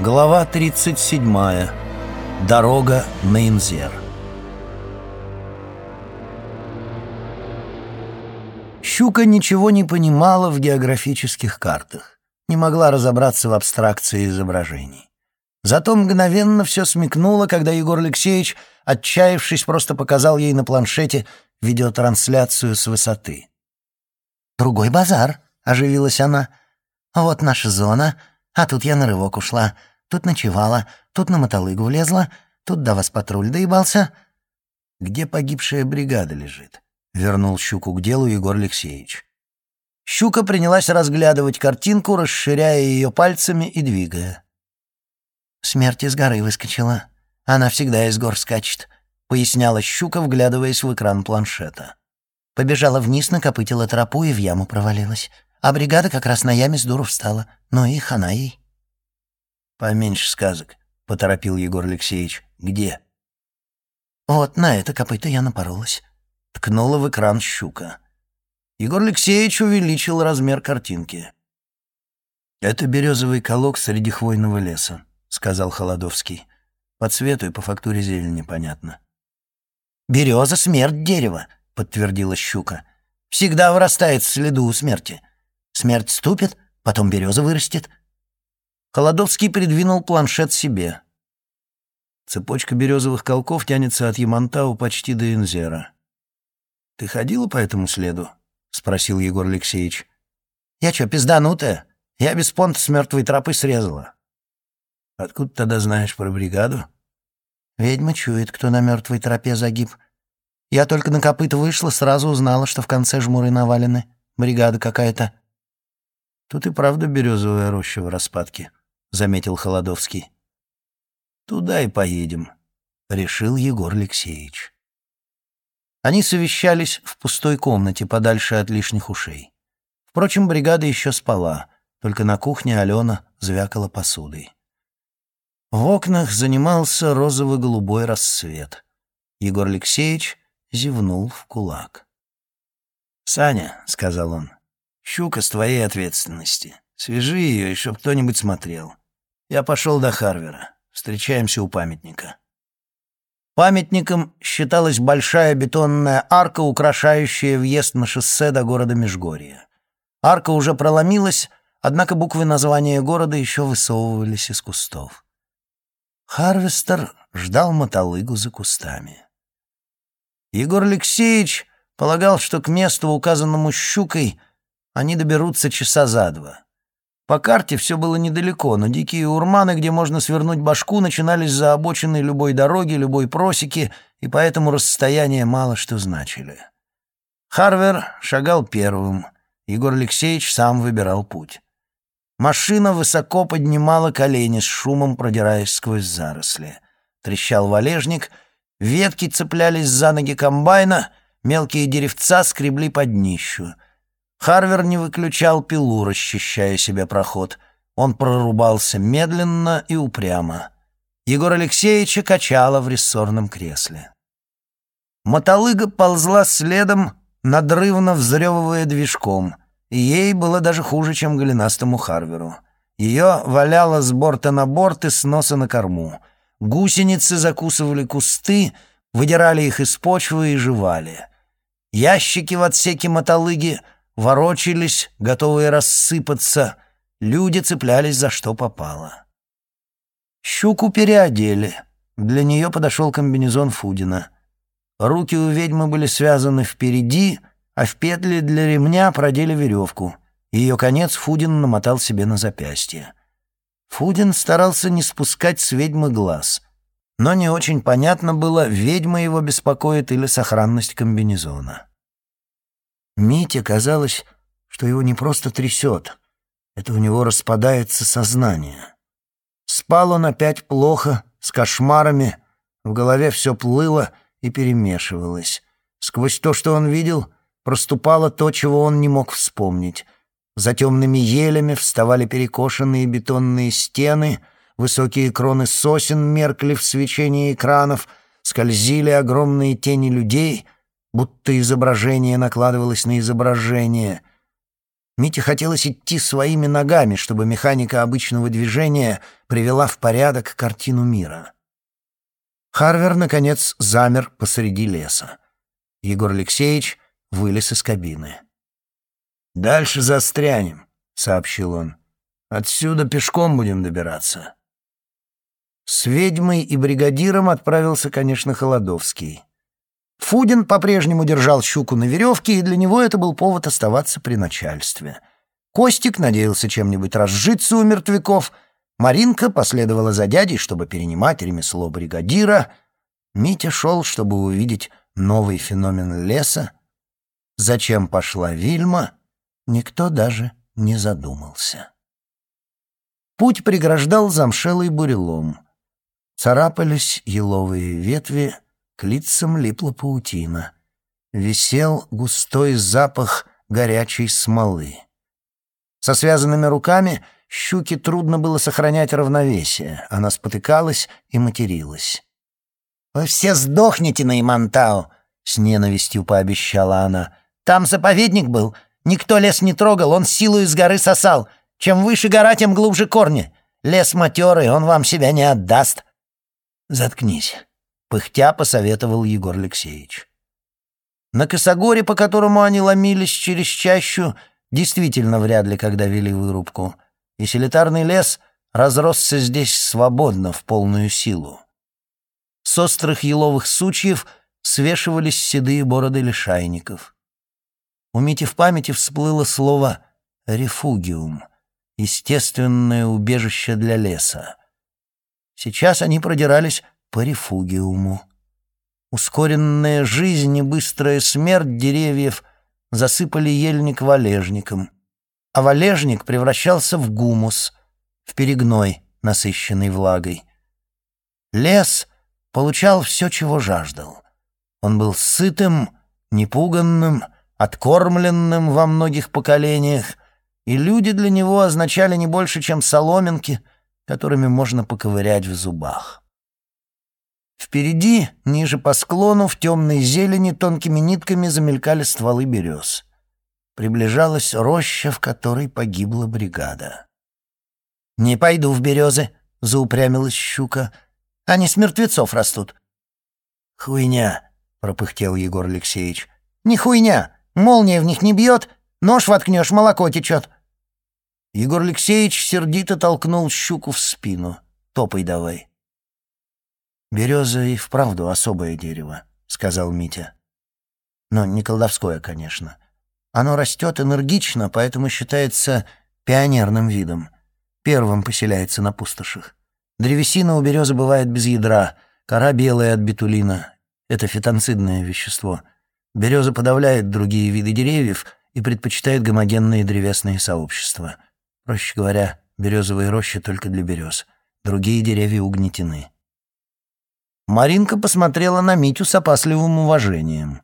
Глава 37. Дорога на Инзер. Щука ничего не понимала в географических картах, не могла разобраться в абстракции изображений. Зато мгновенно все смекнуло, когда Егор Алексеевич, отчаявшись, просто показал ей на планшете видеотрансляцию с высоты. «Другой базар», — оживилась она. «Вот наша зона, а тут я на рывок ушла, тут ночевала, тут на мотолыгу влезла, тут до вас патруль доебался». «Где погибшая бригада лежит?» — вернул щуку к делу Егор Алексеевич. Щука принялась разглядывать картинку, расширяя ее пальцами и двигая. «Смерть из горы выскочила. Она всегда из гор скачет», — поясняла щука, вглядываясь в экран планшета. Побежала вниз, накопытила тропу и в яму провалилась. А бригада как раз на яме с дуру встала. Ну и хана ей. «Поменьше сказок», — поторопил Егор Алексеевич. «Где?» «Вот на это копыто я напоролась». Ткнула в экран щука. Егор Алексеевич увеличил размер картинки. «Это березовый колок среди хвойного леса», — сказал Холодовский. «По цвету и по фактуре зелени понятно». «Береза — смерть дерева», — подтвердила щука. «Всегда вырастает в следу у смерти. Смерть ступит, потом береза вырастет». Холодовский придвинул планшет себе. Цепочка березовых колков тянется от Ямантау почти до Инзера. «Ты ходила по этому следу?» — спросил Егор Алексеевич. «Я чё, пизданутая? Я без понта с мертвой тропы срезала». «Откуда тогда знаешь про бригаду?» «Ведьма чует, кто на мертвой тропе загиб. Я только на копыта вышла, сразу узнала, что в конце жмуры навалены. Бригада какая-то». «Тут и правда березовая роща в распадке», — заметил Холодовский. «Туда и поедем», — решил Егор Алексеевич. Они совещались в пустой комнате, подальше от лишних ушей. Впрочем, бригада еще спала, только на кухне Алена звякала посудой. В окнах занимался розово-голубой рассвет. Егор Алексеевич зевнул в кулак. «Саня», — сказал он, — «щука с твоей ответственности. Свяжи ее, и чтоб кто-нибудь смотрел. Я пошел до Харвера. Встречаемся у памятника». Памятником считалась большая бетонная арка, украшающая въезд на шоссе до города Межгорье. Арка уже проломилась, однако буквы названия города еще высовывались из кустов. Харвестер ждал мотолыгу за кустами. Егор Алексеевич полагал, что к месту, указанному щукой, они доберутся часа за два. По карте все было недалеко, но дикие урманы, где можно свернуть башку, начинались за обочиной любой дороги, любой просеки, и поэтому расстояния мало что значили. Харвер шагал первым, Егор Алексеевич сам выбирал путь. Машина высоко поднимала колени с шумом, продираясь сквозь заросли. Трещал валежник, ветки цеплялись за ноги комбайна, мелкие деревца скребли под днищу — Харвер не выключал пилу, расчищая себе проход. Он прорубался медленно и упрямо. Егор Алексеевича качало в рессорном кресле. Мотолыга ползла следом, надрывно взрёвывая движком, ей было даже хуже, чем голенастому Харверу. Ее валяло с борта на борт и с носа на корму. Гусеницы закусывали кусты, выдирали их из почвы и жевали. Ящики в отсеке мотолыги — ворочались, готовые рассыпаться, люди цеплялись за что попало. Щуку переодели. Для нее подошел комбинезон Фудина. Руки у ведьмы были связаны впереди, а в петли для ремня продели веревку. Ее конец Фудин намотал себе на запястье. Фудин старался не спускать с ведьмы глаз, но не очень понятно было, ведьма его беспокоит или сохранность комбинезона. Мите казалось, что его не просто трясет, это у него распадается сознание. Спал он опять плохо, с кошмарами, в голове все плыло и перемешивалось. Сквозь то, что он видел, проступало то, чего он не мог вспомнить. За темными елями вставали перекошенные бетонные стены, высокие кроны сосен меркли в свечении экранов, скользили огромные тени людей — будто изображение накладывалось на изображение. Мите хотелось идти своими ногами, чтобы механика обычного движения привела в порядок картину мира. Харвер, наконец, замер посреди леса. Егор Алексеевич вылез из кабины. «Дальше застрянем», — сообщил он. «Отсюда пешком будем добираться». С ведьмой и бригадиром отправился, конечно, Холодовский. Фудин по-прежнему держал щуку на веревке, и для него это был повод оставаться при начальстве. Костик надеялся чем-нибудь разжиться у мертвяков. Маринка последовала за дядей, чтобы перенимать ремесло бригадира. Митя шел, чтобы увидеть новый феномен леса. Зачем пошла Вильма, никто даже не задумался. Путь преграждал замшелый бурелом. Царапались еловые ветви, к лицам липла паутина. Висел густой запах горячей смолы. Со связанными руками щуке трудно было сохранять равновесие. Она спотыкалась и материлась. «Вы все сдохнете на Имантау!» — с ненавистью пообещала она. «Там заповедник был. Никто лес не трогал, он силу из горы сосал. Чем выше гора, тем глубже корни. Лес матерый, он вам себя не отдаст. «Заткнись», — пыхтя посоветовал Егор Алексеевич. На косогоре, по которому они ломились через чащу, действительно вряд ли когда вели вырубку, и селитарный лес разросся здесь свободно, в полную силу. С острых еловых сучьев свешивались седые бороды лишайников. У Мити в памяти всплыло слово «рефугиум» — естественное убежище для леса. Сейчас они продирались по рефугиуму. Ускоренная жизнь и быстрая смерть деревьев засыпали ельник валежником, а валежник превращался в гумус, в перегной, насыщенный влагой. Лес получал все, чего жаждал. Он был сытым, непуганным, откормленным во многих поколениях, и люди для него означали не больше, чем соломинки — которыми можно поковырять в зубах. Впереди, ниже по склону, в темной зелени тонкими нитками замелькали стволы берез. Приближалась роща, в которой погибла бригада. «Не пойду в березы», — заупрямилась щука. «Они с мертвецов растут». «Хуйня», — пропыхтел Егор Алексеевич. «Не хуйня. Молния в них не бьет, нож воткнешь, молоко течет». Егор Алексеевич сердито толкнул щуку в спину. «Топай давай». «Береза и вправду особое дерево», — сказал Митя. «Но не колдовское, конечно. Оно растет энергично, поэтому считается пионерным видом. Первым поселяется на пустошах. Древесина у березы бывает без ядра, кора белая от бетулина. Это фитонцидное вещество. Береза подавляет другие виды деревьев и предпочитает гомогенные древесные сообщества». Проще говоря, березовые рощи только для берез. Другие деревья угнетены. Маринка посмотрела на Митю с опасливым уважением.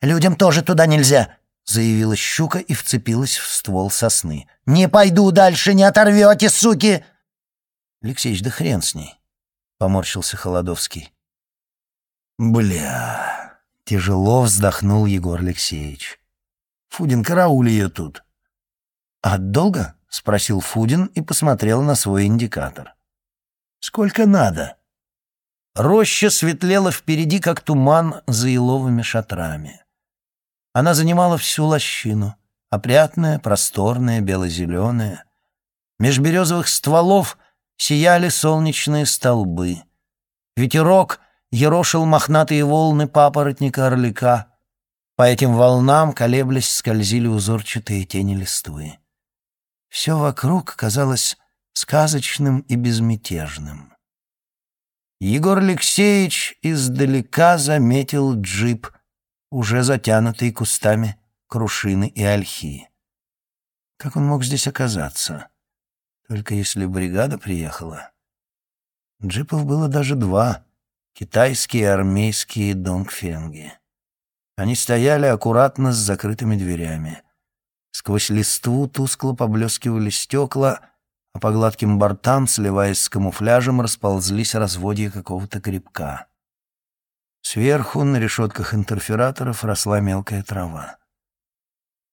«Людям тоже туда нельзя», — заявила щука и вцепилась в ствол сосны. «Не пойду дальше, не оторвете, суки!» «Алексеич, да хрен с ней», — поморщился Холодовский. «Бля...» — тяжело вздохнул Егор Алексеевич. «Фудин, карауль ее тут». «А долго?» — спросил Фудин и посмотрел на свой индикатор. «Сколько надо?» Роща светлела впереди, как туман за еловыми шатрами. Она занимала всю лощину, опрятная, просторная, бело-зеленая. Меж березовых стволов сияли солнечные столбы. Ветерок ерошил мохнатые волны папоротника-орлика. По этим волнам, колеблясь, скользили узорчатые тени листвы. Все вокруг казалось сказочным и безмятежным. Егор Алексеевич издалека заметил джип, уже затянутый кустами крушины и ольхи. Как он мог здесь оказаться? Только если бригада приехала. Джипов было даже два — китайские и армейские донгфенги. Они стояли аккуратно с закрытыми дверями — Сквозь листву тускло поблескивали стекла, а по гладким бортам, сливаясь с камуфляжем, расползлись разводья какого-то грибка. Сверху на решетках интерфераторов росла мелкая трава.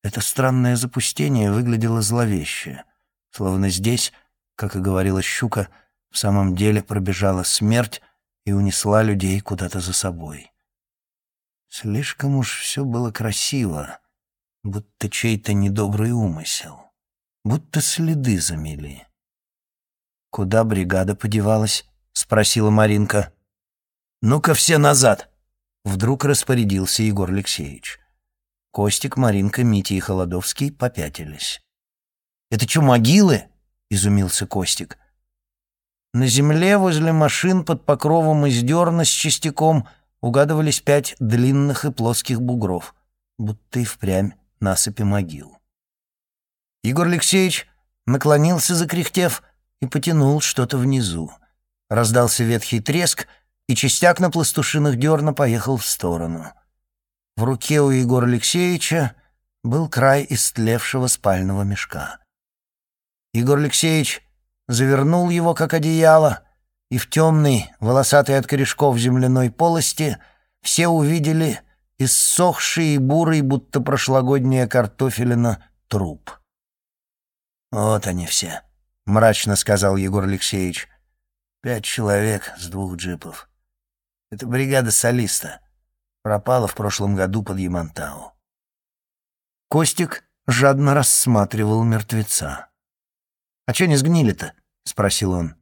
Это странное запустение выглядело зловеще, словно здесь, как и говорила щука, в самом деле пробежала смерть и унесла людей куда-то за собой. Слишком уж все было красиво, будто чей-то недобрый умысел, будто следы замели. «Куда бригада подевалась?» — спросила Маринка. «Ну-ка все назад!» — вдруг распорядился Егор Алексеевич. Костик, Маринка, Митя и Холодовский попятились. «Это что, могилы?» — изумился Костик. На земле возле машин под покровом из дерна с частяком угадывались пять длинных и плоских бугров, будто и впрямь насыпи могил. Егор Алексеевич наклонился, закряхтев, и потянул что-то внизу. Раздался ветхий треск, и частяк на пластушиных дерна поехал в сторону. В руке у Егора Алексеевича был край истлевшего спального мешка. Егор Алексеевич завернул его, как одеяло, и в темной, волосатой от корешков земляной полости все увидели иссохший и бурый, будто прошлогодняя картофелина, труп. «Вот они все», — мрачно сказал Егор Алексеевич. «Пять человек с двух джипов. Это бригада солиста» пропала в прошлом году под Ямантау. Костик жадно рассматривал мертвеца. «А чё не сгнили-то?» — спросил он.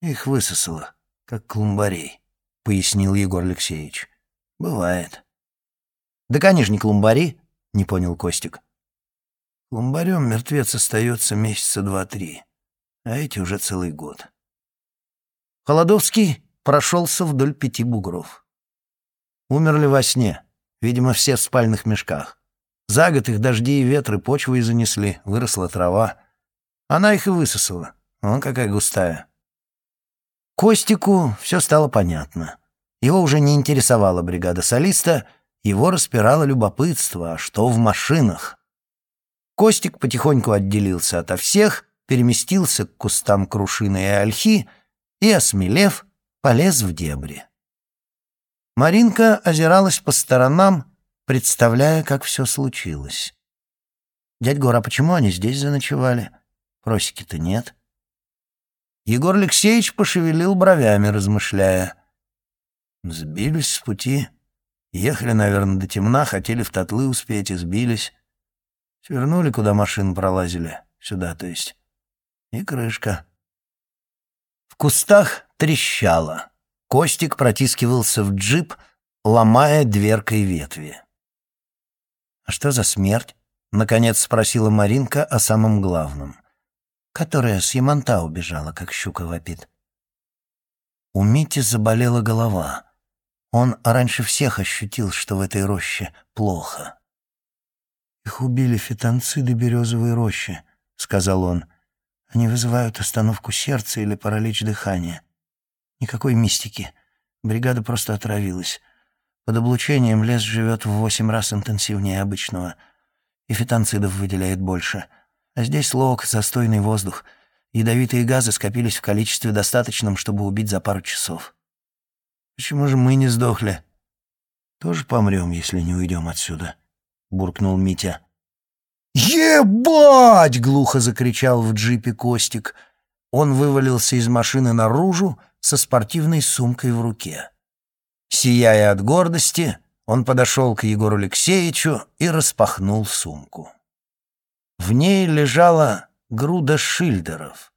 «Их высосало, как клумбарей», — пояснил Егор Алексеевич. «Бывает». «Да, конечно, не клумбари», — не понял Костик. «Клумбарем мертвец остается месяца два-три, а эти уже целый год». Холодовский прошелся вдоль пяти бугров. Умерли во сне, видимо, все в спальных мешках. За год их дожди и ветры почвой занесли, выросла трава. Она их и высосала. Вон какая густая. Костику все стало понятно. Его уже не интересовала бригада солиста, его распирало любопытство, а что в машинах. Костик потихоньку отделился ото всех, переместился к кустам крушины и ольхи и, осмелев, полез в дебри. Маринка озиралась по сторонам, представляя, как все случилось. «Дядь Гор, а почему они здесь заночевали? Просики-то нет». Егор Алексеевич пошевелил бровями, размышляя. Сбились с пути. Ехали, наверное, до темна, хотели в Татлы успеть и сбились. Свернули, куда машины пролазили. Сюда, то есть. И крышка. В кустах трещало. Костик протискивался в джип, ломая дверкой ветви. «А что за смерть?» — наконец спросила Маринка о самом главном. «Которая с Ямонта убежала, как щука вопит». У Мити заболела голова. Он раньше всех ощутил, что в этой роще плохо. «Их убили фитонциды березовой рощи», — сказал он. «Они вызывают остановку сердца или паралич дыхания. Никакой мистики. Бригада просто отравилась. Под облучением лес живет в восемь раз интенсивнее обычного. И фитонцидов выделяет больше. А здесь лог, застойный воздух. Ядовитые газы скопились в количестве достаточном, чтобы убить за пару часов. Почему же мы не сдохли? Тоже помрем, если не уйдем отсюда, буркнул Митя. «Ебать!» — глухо закричал в джипе Костик. Он вывалился из машины наружу, со спортивной сумкой в руке. Сияя от гордости, он подошел к Егору Алексеевичу и распахнул сумку. В ней лежала груда шильдеров,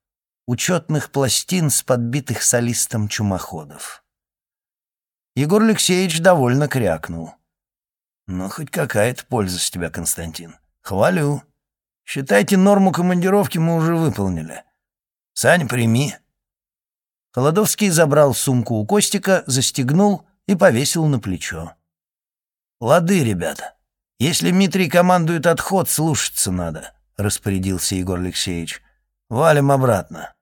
учетных пластин с подбитых солистом чумоходов. Егор Алексеевич довольно крякнул. «Ну, хоть какая-то польза с тебя, Константин. Хвалю. Считайте, норму командировки мы уже выполнили. Сань, прими. Холодовский забрал сумку у Костика, застегнул и повесил на плечо. «Лады, ребята. Если Дмитрий командует отход, слушаться надо», — распорядился Егор Алексеевич. «Валим обратно».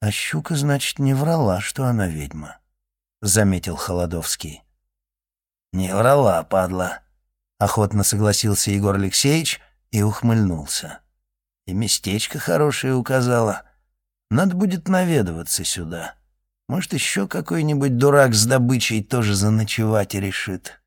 «А щука, значит, не врала, что она ведьма», — заметил Холодовский. «Не врала, падла», — охотно согласился Егор Алексеевич и ухмыльнулся. «И местечко хорошее указала». Надо будет наведываться сюда. Может, еще какой-нибудь дурак с добычей тоже заночевать решит.